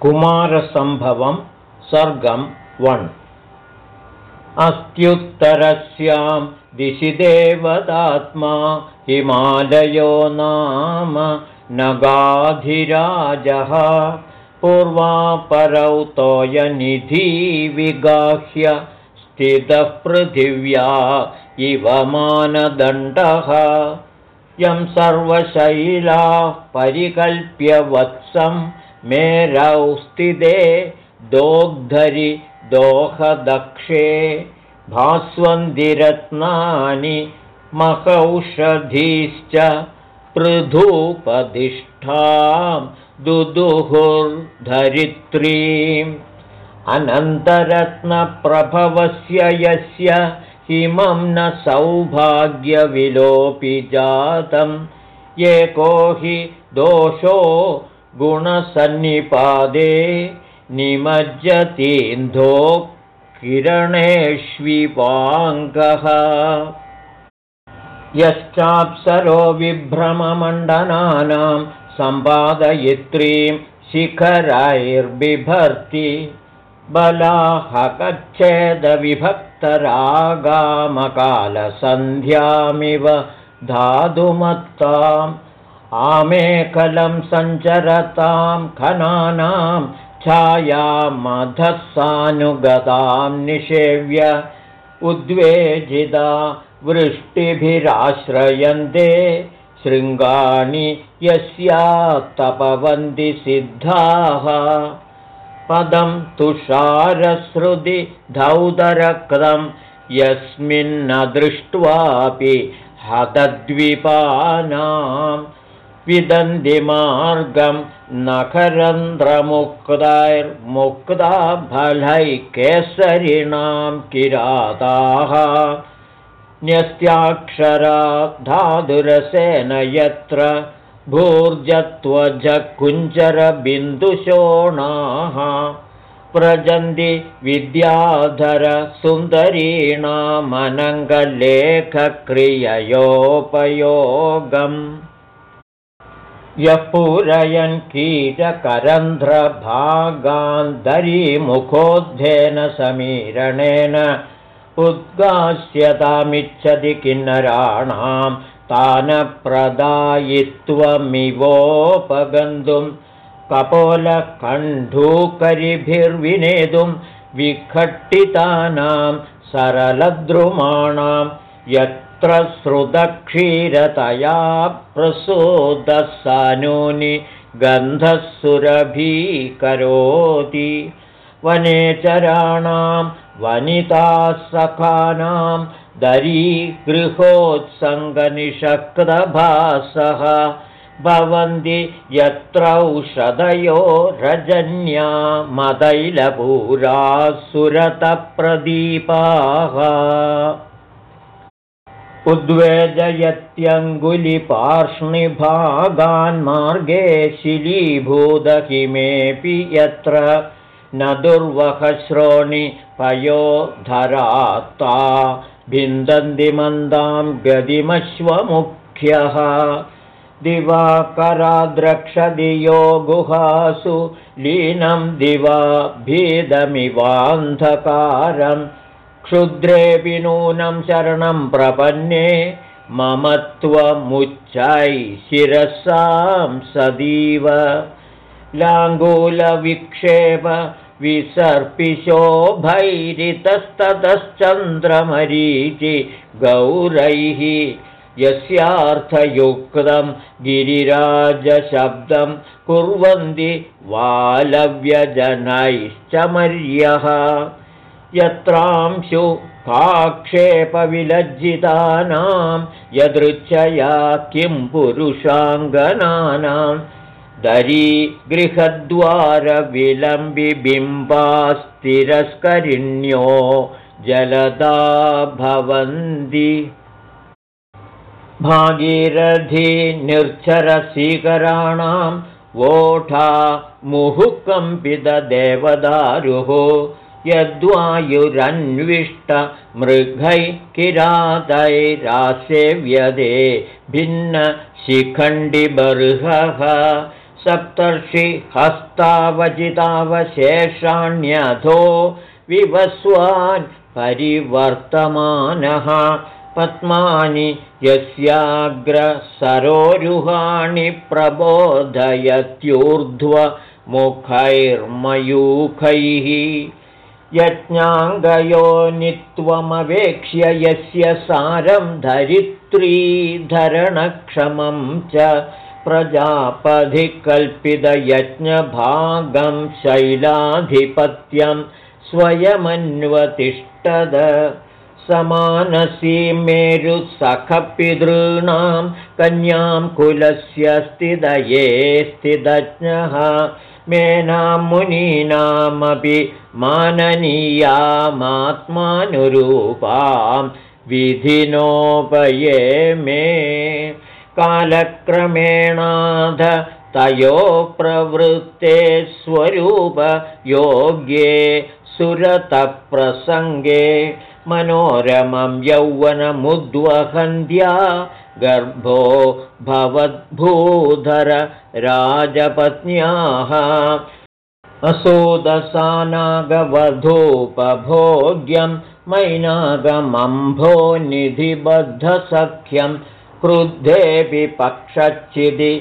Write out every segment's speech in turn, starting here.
कुमारसम्भवं सर्गं one. अस्त्युत्तरस्यां दिशि देवदात्मा हिमालयो नाम नगाधिराजः। पूर्वापरौ तोयनिधि विगाह्य स्थितः पृथिव्या इव मानदण्डः। यं सर्वशैलाः परिकल्प्य वत्सं मेरौ स्थिते दोग्धरि दोहदक्षे भास्वन्दिरत्नानि महौषधीश्च पृथुपधिष्ठां दुदुहुर्धरित्रीम्। अनन्तरत्नप्रभवस्य यस्य हिमं न सौभाग्यविलोपि जातम्। एको हि दोषो गुणसन्निपादे निमज्जतीन्धो किरणेष्विवाङ्गः यश्चाप्सरो विभ्रममण्डनानां सम्पादयित्रीं शिखरैर्बिभर्ति बलाहकच्छेदविभक्तरागामकालसन्ध्यामिव धातुमत्ताम् आमेकलं सञ्चरतां खनानां छायामधः सानुगतां निषेव्य उद्वेजिता वृष्टिभिराश्रयन्ते। शृङ्गाणि यस्यात्तपवन्ति सिद्धाः। पदं तुषारश्रुति धौतरक्तं यस्मिन्न दृष्ट्वापि हतद्विपानां विदन्तिमार्गं नखरन्ध्रमुक्तैर्मुक्ताफलैः केसरिणां किराताः। न्यस्त्याक्षरा धातुरसेन यत्र भूर्जत्वजकुञ्जरबिन्दुशोणाः। व्रजन्ति विद्याधरसुन्दरीणामनङ्गलेखक्रिययोपयोगम् यः पूरयन् कीटकरन्ध्रभागान्तरीमुखोद्धेन समीरणेन उद्गास्यतामिच्छति किन्नराणां तानप्रदायित्वमिवोपगन्तुं कपोलकण्ठूकरिभिर्विनेतुं विखट्टितानां सरलद्रुमाणां यत्र श्रुतक्षीरतया प्रसूदः सानूनि गन्धः सुरभीकरोति वनेचराणां वनितासखानां दरीगृहोत्सङ्गनिषक्तभासः। भवन्ति यत्रौषधयो रजन्या मदैलपूरासुरतप्रदीपाः उद्वेजयत्यङ्गुलिपार्ष्णिभागान्मार्गे शिलीभूदहिमेऽपि यत्र न दुर्वहश्रोणि पयोधरात्ता भिन्दन्ति मन्दां गदिमश्वमुख्यः। दिवाकराद्रक्षदियो गुहासु लीनं दिवा भीदमिवान्धकारं क्षुद्रेऽपि नूनं शरणं प्रपन्ने मम त्वमुच्चै शिरसां सदीव। लाङ्गूलविक्षेप विसर्पिशोभैरितस्ततश्चन्द्रमरीचि गौरैः। यस्यार्थयुक्तं गिरिराजशब्दं कुर्वन्ति वालव्यजनैश्च मर्यः यत्रांशु काक्षेपविलज्जितानां यदृच्छया किं पुरुषाङ्गनानां दरीगृहद्वारविलम्बिबिम्बास्तिरस्करिण्यो जलदा भवन्ति। भागीरथीनिर्झरसीकराणां वोढा मुहुकम्पितदेवदारुः यद्वायुरन्विष्टमृगैः किरातैरासेव्यदे भिन्नशिखण्डिबर्हः सप्तर्षि हस्तावचितावशेषाण्यधो विवस्वान् परिवर्तमानः पद्मानि यस्याग्रसरोरुहाणि प्रबोधयत्यूर्ध्वमुखैर्मयूखैः यज्ञाङ्गयोनित्वमवेक्ष्य यस्य सारं धरित्रीधरणक्षमं च प्रजापधिकल्पितयज्ञभागं शैलाधिपत्यं स्वयमन्वतिष्ठद समानसीमेरुसखपितॄणां कन्यां कुलस्य स्थितये स्थितज्ञः मेनां मुनीनामपि माननीयामात्मानुरूपां विधिनोपये मे। कालक्रमेणाध तयो प्रवृत्ते स्वरूपयोग्ये सुरतप्रसङ्गे। मनोरमं यौवनमुद्वहन्द्या गर्भो भवद्भूधर राजपत्न्याः। असोदसानागवधूपभोग्यं मैनागमम्भो निधिबद्धसख्यं क्रुद्धेऽपि पक्षच्छिदि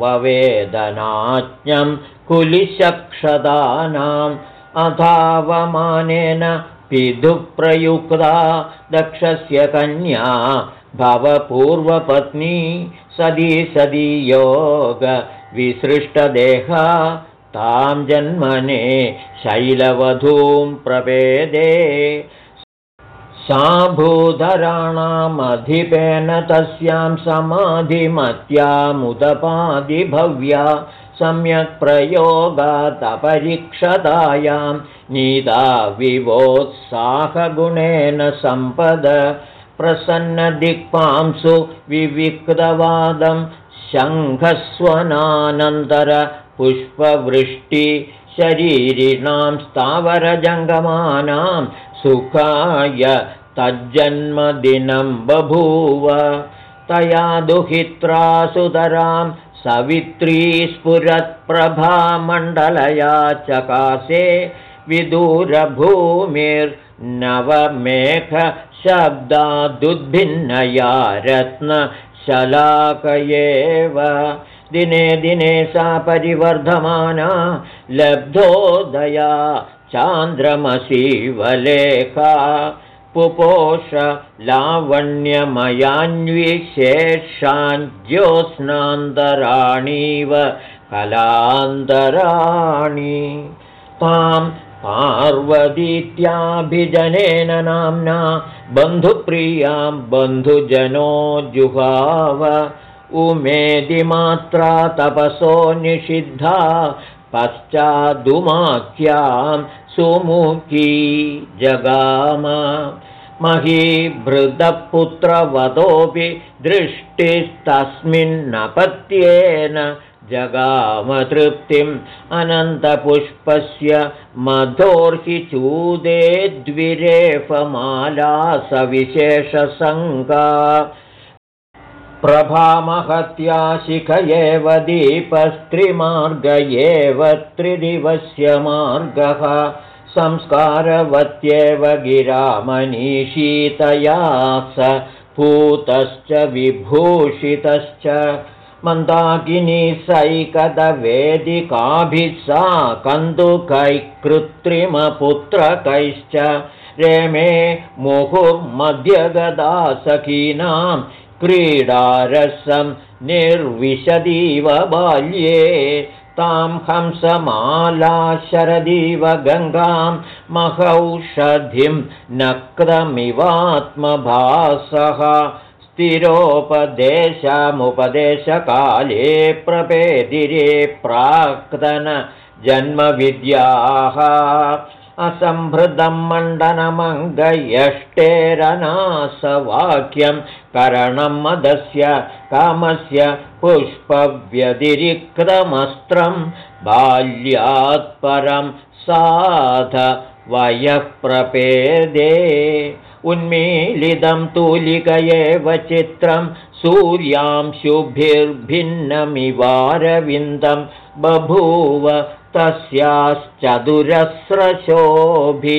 ववेदनाज्ञं कुलिशक्षदानाम् अथावमानेन पितुप्रयुक्ता दक्षस्य कन्या भवपूर्वपत्नी सदी सदी योगविसृष्टदेहा तां जन्मने शैलवधूं प्रपेदे। सा भूधराणामधिपेन तस्यां समाधिमत्यामुदपादिभव्या सम्यक् प्रयोगादपरिक्षतायां नीता विवोत्साहगुणेन सम्पद प्रसन्नदिक्पांसु विविक्तवादं शङ्खस्वनानन्दरपुष्पवृष्टिशरीरिणां स्थावरजङ्गमानां सुखाय तज्जन्मदिनं बभूव तया दुहित्रा सुतरां सवित्री स्फुरत्प्रभामण्डलया चकासे विदूरभूमिर्नवमेघशब्दादुद्भिन्नया रत्नशलाक एव दिने दिने सा परिवर्धमाना लब्धोदया चान्द्रमसीवलेखा पुपोष लावण्यमयान्विशेषाञ्ज्योत्स्नान्तराणीव कलान्तराणि। तां पार्वतीत्याभिजनेन नाम्ना बन्धुप्रियां बन्धुजनो जुहाव। उमेदिमात्रा तपसो निषिद्धा पश्चादुमाख्यां सुमुखी जगाम। महीभृतपुत्रवतोऽपि दृष्टिस्तस्मिन्नपत्येन जगामतृप्तिम् अनन्तपुष्पस्य मधोर्हिचूदे द्विरेफमाला सविशेषसङ्गा प्रभामहत्या शिख एव दीपस्त्रिमार्ग एव त्रिदिवस्य मार्गः संस्कारवत्येव गिरामनीषीतया स पूतश्च विभूषितश्च। मन्दाकिनी सैकदवेदिकाभिः सा कन्दुकैकृत्रिमपुत्रकैश्च रेमे मुहुर्मध्यगदा सखीनां क्रीडारसं निर्विशदीव बाल्ये तां हंसमाला शरदीव गङ्गां महौषधिं नक्रमिवात्मभासः स्थिरोपदेशमुपदेशकाले प्रपेदिरे प्राक्तनजन्मविद्याः असम्भृतं मण्डनमङ्गयष्टेरनासवाक्यं करणं मदस्य कामस्य पुष्पव्यतिरिक्तमस्त्रं बाल्यात्परं साध वयः प्रपेदे। उन्मीलितं तूलिक एव चित्रं सूर्यांशुभिर्भिन्नमिवारविन्दं बभूव तस्याश्चतुरस्रशोभि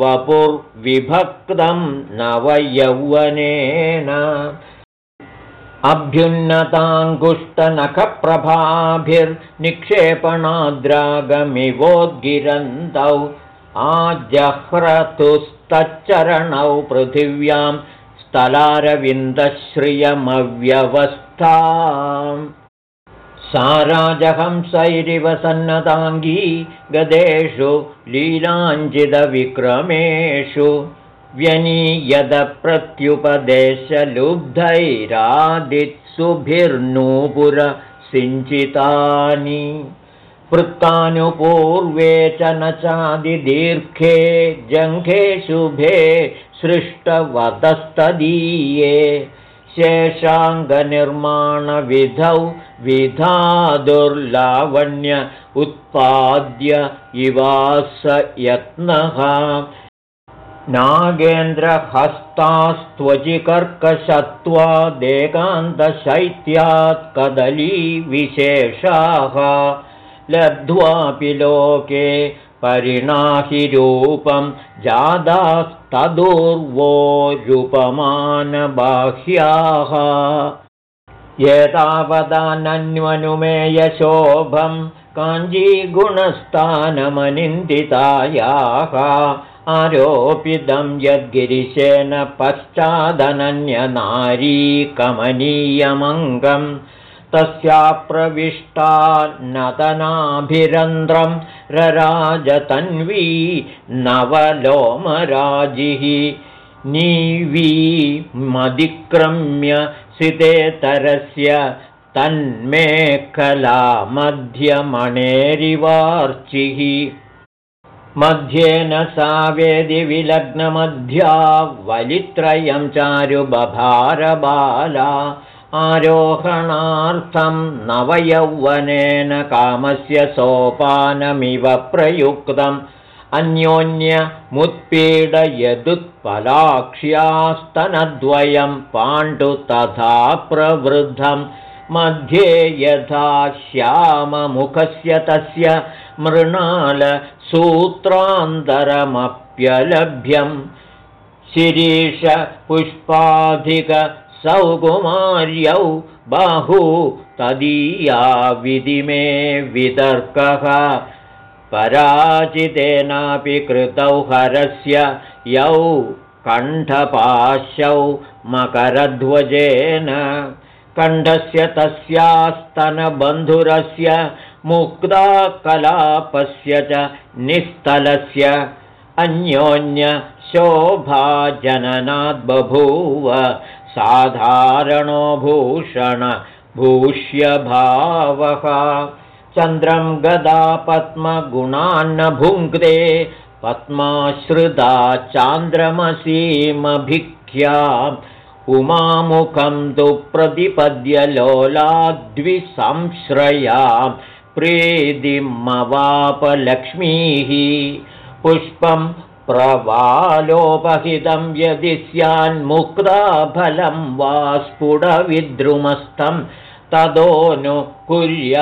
वपुर्विभक्तं नवयौवनेन। अभ्युन्नताङ्गुष्टनखप्रभाभिर्निक्षेपणाद्रागमिवोद्गिरन्तौ आजह्रतुस्तच्चरणौ पृथिव्यां स्थलारविन्दश्रियमव्यवस्था साराजहंसैरिव सन्नताङ्गी गदेषु लीलाञ्जितविक्रमेषु व्यनीयदप्रत्युपदेशलुब्धैरादित्सुभिर्नूपुरसिञ्चितानि वृत्तानुपूर्वे च न चादिदीर्घे जङ्घे शुभे सृष्टवतस्तदीये शेषाङ्गनिर्माणविधौ विधादुर्लावण्य उत्पाद्य इवास यत्नः। नागेन्द्रहस्तास्त्वजिकर्कशत्वादेकान्तशैत्यात् कदलीविशेषाः। लब्ध्वापि लोके परिणाहिरूपं जादास्तदूर्वोरुपमानबाह्याः। एतावदानन्वनुमेयशोभं काञ्जीगुणस्थानमनिन्दितायाः। आरोपितं यद्गिरिशेन पश्चादनन्यनारीकमनीयमङ्गम् तस्या प्रविष्टा नतनाभिरन्ध्रं रराजतन्वी नवलोमराजिः। नीवीमधिक्रम्य सितेतरस्य तन्मेखलामध्यमणेरिवार्चिः। मध्येन सा वेदिविलग्नमध्या वलित्रयं चारुबभारबाला आरोहणार्थं नवयौवनेन कामस्य सोपानमिव प्रयुक्तम्। अन्योन्यमुत्पीडयदुत्पलाक्ष्यास्तनद्वयं पाण्डु तथा प्रवृद्धं मध्ये यथा श्याममुखस्य तस्य मृणालसूत्रान्तरमप्यलभ्यं शिरीषपुष्पाधिक सौकुमार्यौ बाहू तदीया विधिमे वितर्कः। पराजितेनापि कृतौ हरस्य यौ कण्ठपाशौ मकरध्वजेन। कण्ठस्य तस्यास्तनबन्धुरस्य मुक्ताकलापस्य च निस्तलस्य अन्योन्यशोभाजननाद्बभूव साधारणो भूषणभूष्यभावः चन्द्रं गदा पद्मगुणान्न भुङ्क्ते पद्माश्रिता चान्द्रमसीमभिख्याम् उमामुखं तु प्रतिपद्यलोलाद्विसंश्रयां प्रीतिमवापलक्ष्मीः। पुष्पं प्रवालोपहितं यदि स्यान्मुक्ताफलं वा स्फुटविद्रुमस्थं तदो नु कुर्याद्विशदस्य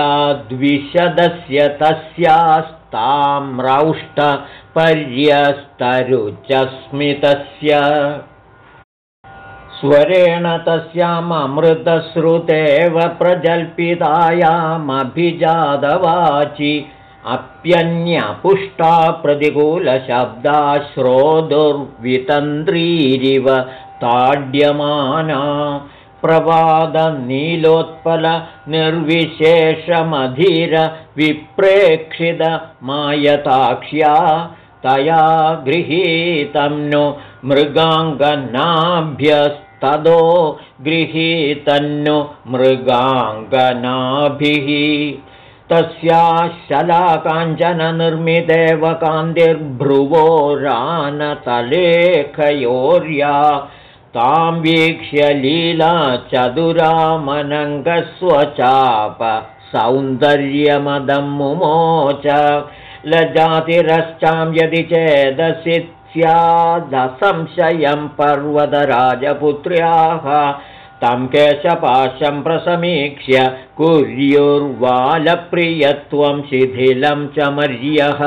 तस्यास्ताम्रौष्टपर्यस्तरुचस्मितस्य स्वरेण तस्याममृतश्रुतेव प्रजल्पितायामभिजातवाचि अप्यन्यपुष्टा प्रतिकूलशब्दा श्रोतुर्वितन्द्रीरिव ताड्यमाना प्रवादनीलोत्पलनिर्विशेषमधिरविप्रेक्षितमायताक्ष्या तया गृहीतं नु मृगाङ्गनाभ्यस्तदो गृहीतन्नु मृगाङ्गनाभिः तस्याशलाकाञ्चननिर्मितेव कान्तिर्भ्रुवोरानतलेखयोर्या तां वीक्ष्य लीलाचतुरामनङ्गस्वचाप सौन्दर्यमदं मुमोच। लजातिरश्चां यदि चेदसि स्यादसंशयं पर्वतराजपुत्र्याः तं केशपाशं प्रसमीक्ष्य कुर्युर्वालप्रियत्वं शिथिलं च मर्यः।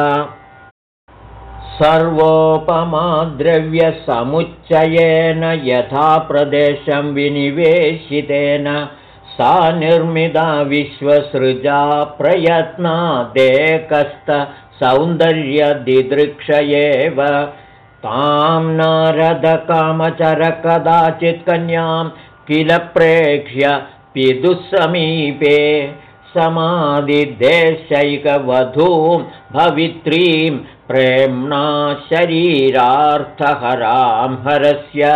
सर्वोपमाद्रव्यसमुच्चयेन यथा प्रदेशं विनिवेशितेन सा निर्मिता विश्वसृजा प्रयत्नादेकस्तसौन्दर्यदिदृक्ष एव तां नारदकामचर कदाचित् कन्यां किल प्रेक्ष्य पितुः समाधिदेशैकवधूं भवित्रीं प्रेम्णा शरीरार्थहरां हरस्य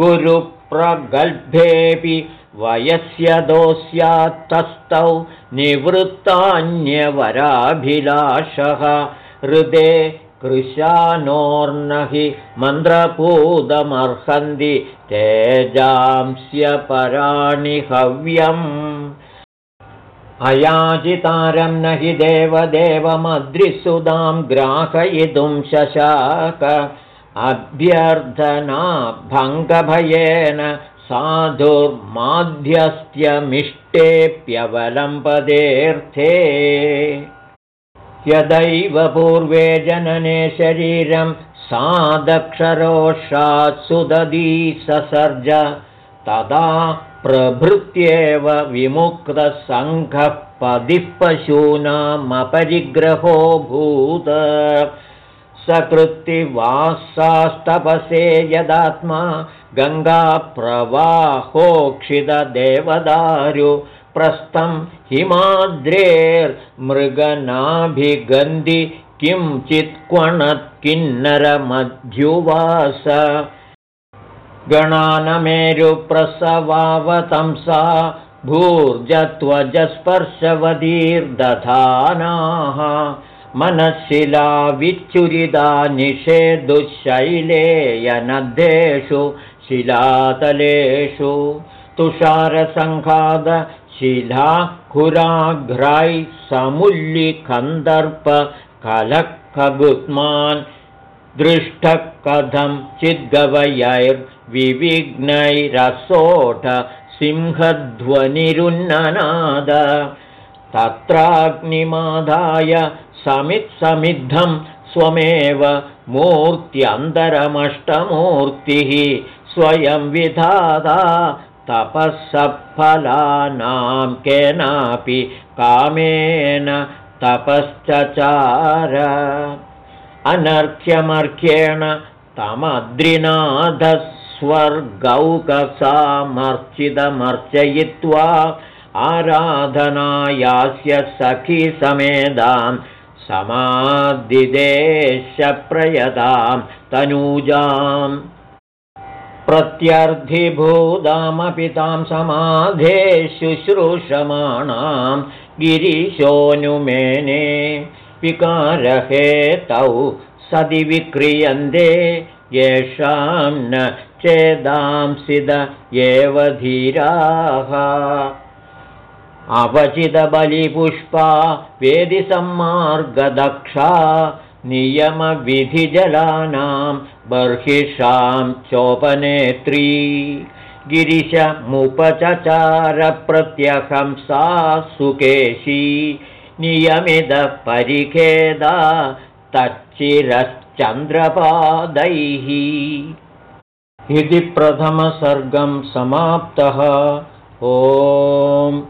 गुरुप्रगल्भेऽपि वयस्य दोस्यात्तस्थौ निवृत्तान्यवराभिलाषः हृदे कृशानोर्न हि मन्द्रपूदमर्हन्ति तेजांस्य पराणि हव्यम् अयाचितारं न हि देवदेवमद्रिसुदां ग्राहयितुं शशाक। अभ्यर्थना भङ्गभयेन साधुर्माध्यस्थ्यमिष्टेऽप्यवलम्पदेऽर्थे यदैव पूर्वे जनने शरीरं सादक्षरोषात् सुदधी ससर्ज। तदा प्रभृत्येव विमुक्तसङ्घः पदिः पशूनामपरिग्रहो भूत सकृत्तिवासास्तपसे यदात्मा गङ्गाप्रवाहोक्षितदेवदारु प्रस्थं हिमाद्रेर्मृगनाभिगन्धि किं चित्क्वणत्किन्नरमध्युवास गणानमेरुप्रसवावतंसा भूर्जत्वजस्पर्शवदीर्दधानाः। मनःशिला विच्चुरिदा निषेदुशैलेयनद्धेषु शिलातलेषु तुषारसङ्घाद शिलाखुराघ्राय समुल्लिकन्दर्प कलखगुत्मान् दृष्टः कथं चिद्गवयैर्विविघ्नैरसोढ सिंहध्वनिरुन्ननाद। तत्राग्निमादाय समित्समिद्धं स्वमेव मूर्त्यन्तरमष्टमूर्तिः स्वयं विधाता तपःसफलानां केनापि कामेन तपश्चचार। अनर्घ्यमर्घ्येण तमद्रिनाथस्वर्गौकसामर्चितमर्चयित्वा आराधनायास्य सखीसमेदां समादिदेशप्रयतां तनूजाम् प्रत्यर्थिभूतामपि तां समाधे शुश्रूषमाणां गिरीशोऽनुमेने विकारहेतौ सदि विक्रियन्ते येषां न चेदांसिद एव धीराः। अवचितबलिपुष्पा वेदिसम्मार्गदक्षा नियमविधिजलानां बर्हिषां चोपनेत्री। गिरिशमुपचचारप्रत्यहं सा सुकेशी नियमितपरिखेदा तच्चिरश्चन्द्रपादैः। इति प्रथमसर्गं समाप्तः। ओम्